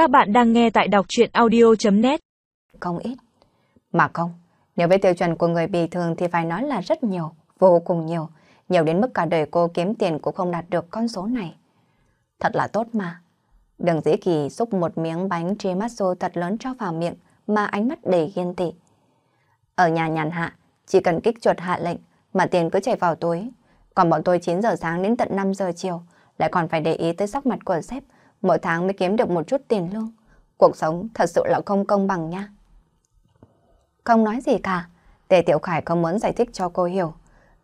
Các bạn đang nghe tại đọc chuyện audio.net Không ít. Mà không, nếu với tiêu chuẩn của người bình thường thì phải nói là rất nhiều, vô cùng nhiều. Nhiều đến mức cả đời cô kiếm tiền cũng không đạt được con số này. Thật là tốt mà. Đừng dĩ kỳ xúc một miếng bánh tiramisu thật lớn cho vào miệng mà ánh mắt đầy ghen tị. Ở nhà nhàn hạ, chỉ cần kích chuột hạ lệnh mà tiền cứ chảy vào túi. Còn bọn tôi 9 giờ sáng đến tận 5 giờ chiều lại còn phải để ý tới sắc mặt của sếp mỗi tháng mới kiếm được một chút tiền lương. Cuộc sống thật sự là không công bằng nha. Không nói gì cả, Tề Tiểu Khải không muốn giải thích cho cô hiểu.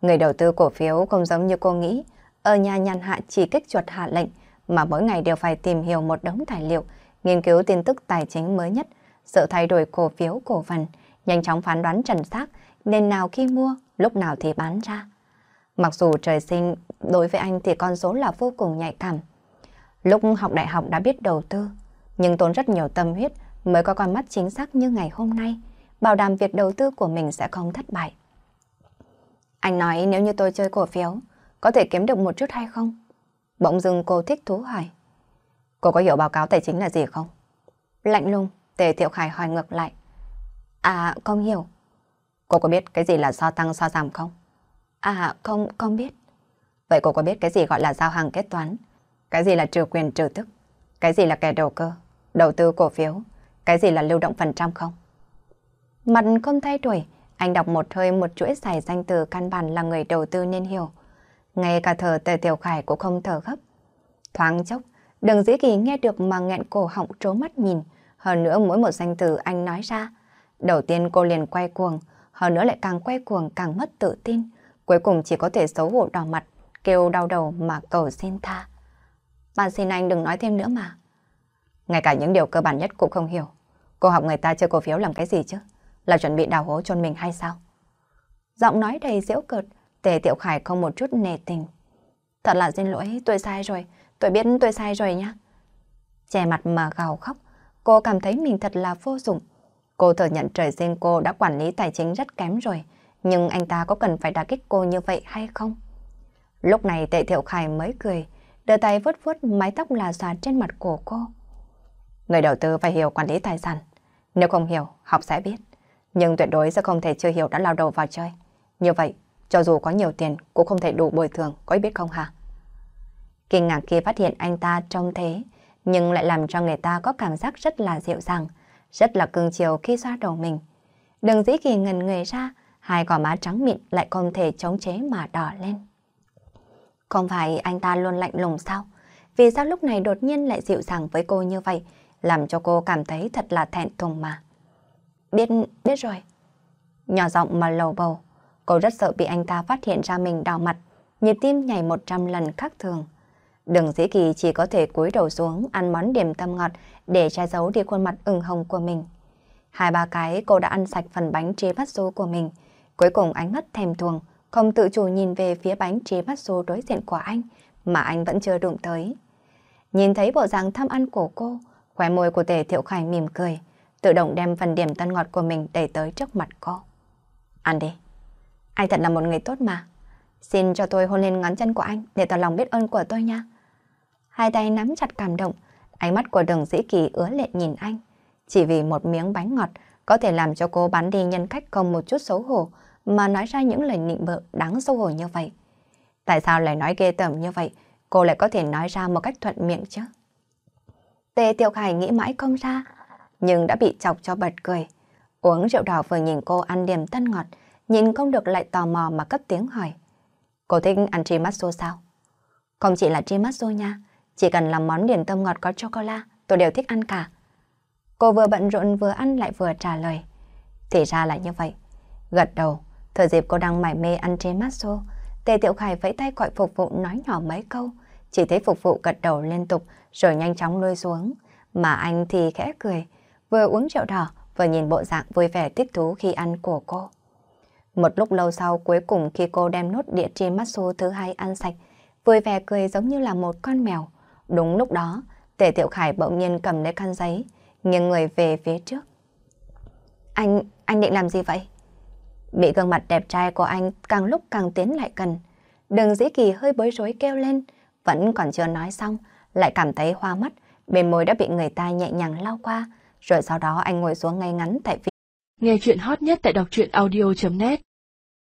Người đầu tư cổ phiếu không giống như cô nghĩ, ở nhà nhàn hạ chỉ kích chuột hạ lệnh, mà mỗi ngày đều phải tìm hiểu một đống tài liệu, nghiên cứu tin tức tài chính mới nhất, sự thay đổi cổ phiếu cổ phần, nhanh chóng phán đoán trần xác, nên nào khi mua, lúc nào thì bán ra. Mặc dù trời sinh đối với anh thì con số là vô cùng nhạy cảm. Lúc học đại học đã biết đầu tư, nhưng tốn rất nhiều tâm huyết mới có con mắt chính xác như ngày hôm nay, bảo đảm việc đầu tư của mình sẽ không thất bại. Anh nói nếu như tôi chơi cổ phiếu, có thể kiếm được một chút hay không? Bỗng dưng cô thích thú hỏi. Cô có hiểu báo cáo tài chính là gì không? Lạnh lùng, Tề Thiệu Khải hỏi ngược lại. À, không hiểu. Cô có biết cái gì là so tăng so giảm không? À, không, không biết. Vậy cô có biết cái gì gọi là giao hàng kết toán? Cái gì là trừ quyền trừ tức? Cái gì là kẻ đầu cơ? Đầu tư cổ phiếu? Cái gì là lưu động phần trăm không? Mặt không thay đổi, anh đọc một hơi một chuỗi dài danh từ căn bản là người đầu tư nên hiểu. Ngay cả thở tề tiểu khải cũng không thở gấp. Thoáng chốc, đừng dĩ kỳ nghe được mà nghẹn cổ họng trố mắt nhìn. Hơn nữa mỗi một danh từ anh nói ra. Đầu tiên cô liền quay cuồng, hơn nữa lại càng quay cuồng càng mất tự tin. Cuối cùng chỉ có thể xấu hổ đỏ mặt, kêu đau đầu mà cầu xin tha. Bạn xin anh đừng nói thêm nữa mà. Ngay cả những điều cơ bản nhất cũng không hiểu. Cô học người ta chơi cổ phiếu làm cái gì chứ? Là chuẩn bị đào hố cho mình hay sao? Giọng nói đầy giễu cợt, Tề Tiểu Khải không một chút nề tình. Thật là xin lỗi, tôi sai rồi. Tôi biết tôi sai rồi nhá. Che mặt mà gào khóc, cô cảm thấy mình thật là vô dụng. Cô thừa nhận trời sinh cô đã quản lý tài chính rất kém rồi, nhưng anh ta có cần phải đả kích cô như vậy hay không? Lúc này Tề Thiệu Khải mới cười, đưa tay vuốt vuốt mái tóc là xòa trên mặt của cô. Người đầu tư phải hiểu quản lý tài sản. Nếu không hiểu, học sẽ biết. Nhưng tuyệt đối sẽ không thể chưa hiểu đã lao đầu vào chơi. Như vậy, cho dù có nhiều tiền cũng không thể đủ bồi thường, có biết không hả? Kinh ngạc khi phát hiện anh ta trông thế, nhưng lại làm cho người ta có cảm giác rất là dịu dàng, rất là cưng chiều khi xoa đầu mình. Đừng dĩ kỳ ngần người ra, hai gò má trắng mịn lại không thể chống chế mà đỏ lên. Không phải anh ta luôn lạnh lùng sao? Vì sao lúc này đột nhiên lại dịu dàng với cô như vậy, làm cho cô cảm thấy thật là thẹn thùng mà. Biết, biết rồi. Nhỏ giọng mà lầu bầu, cô rất sợ bị anh ta phát hiện ra mình đau mặt, nhịp tim nhảy 100 lần khác thường. Đừng dĩ kỳ chỉ có thể cúi đầu xuống ăn món điểm tâm ngọt để che giấu đi khuôn mặt ửng hồng của mình. Hai ba cái cô đã ăn sạch phần bánh trí bát su của mình. Cuối cùng ánh mắt thèm thuồng, không tự chủ nhìn về phía bánh trí bát số đối diện của anh mà anh vẫn chưa đụng tới. Nhìn thấy bộ dạng tham ăn của cô, khóe môi của tề thiệu khải mỉm cười, tự động đem phần điểm tân ngọt của mình đẩy tới trước mặt cô. Ăn đi. Anh thật là một người tốt mà. Xin cho tôi hôn lên ngón chân của anh để tỏ lòng biết ơn của tôi nha. Hai tay nắm chặt cảm động, ánh mắt của đường dĩ kỳ ứa lệ nhìn anh. Chỉ vì một miếng bánh ngọt có thể làm cho cô bán đi nhân cách không một chút xấu hổ mà nói ra những lời nịnh bợ đáng xấu hổ như vậy. Tại sao lại nói ghê tởm như vậy, cô lại có thể nói ra một cách thuận miệng chứ? Tề Tiểu Khải nghĩ mãi không ra, nhưng đã bị chọc cho bật cười. Uống rượu đỏ vừa nhìn cô ăn điểm tân ngọt, nhìn không được lại tò mò mà cất tiếng hỏi. Cô thích ăn trimasso sao? Không chỉ là trimasso nha, chỉ cần là món điểm tâm ngọt có chocolate, tôi đều thích ăn cả. Cô vừa bận rộn vừa ăn lại vừa trả lời. Thì ra là như vậy. Gật đầu, thời dịp cô đang mải mê ăn trên trimasso, Tề Tiểu Khải vẫy tay gọi phục vụ nói nhỏ mấy câu, chỉ thấy phục vụ gật đầu liên tục rồi nhanh chóng lui xuống, mà anh thì khẽ cười, vừa uống rượu đỏ vừa nhìn bộ dạng vui vẻ thích thú khi ăn của cô. Một lúc lâu sau cuối cùng khi cô đem nốt địa trên mắt xô thứ hai ăn sạch, vui vẻ cười giống như là một con mèo. Đúng lúc đó, Tề Tiểu Khải bỗng nhiên cầm lấy khăn giấy, nghiêng người về phía trước. Anh, anh định làm gì vậy? Bị gương mặt đẹp trai của anh càng lúc càng tiến lại gần. Đừng dĩ kỳ hơi bối rối kêu lên, vẫn còn chưa nói xong, lại cảm thấy hoa mắt, bên môi đã bị người ta nhẹ nhàng lau qua, rồi sau đó anh ngồi xuống ngay ngắn tại vị. Nghe chuyện hot nhất tại đọc truyện audio.net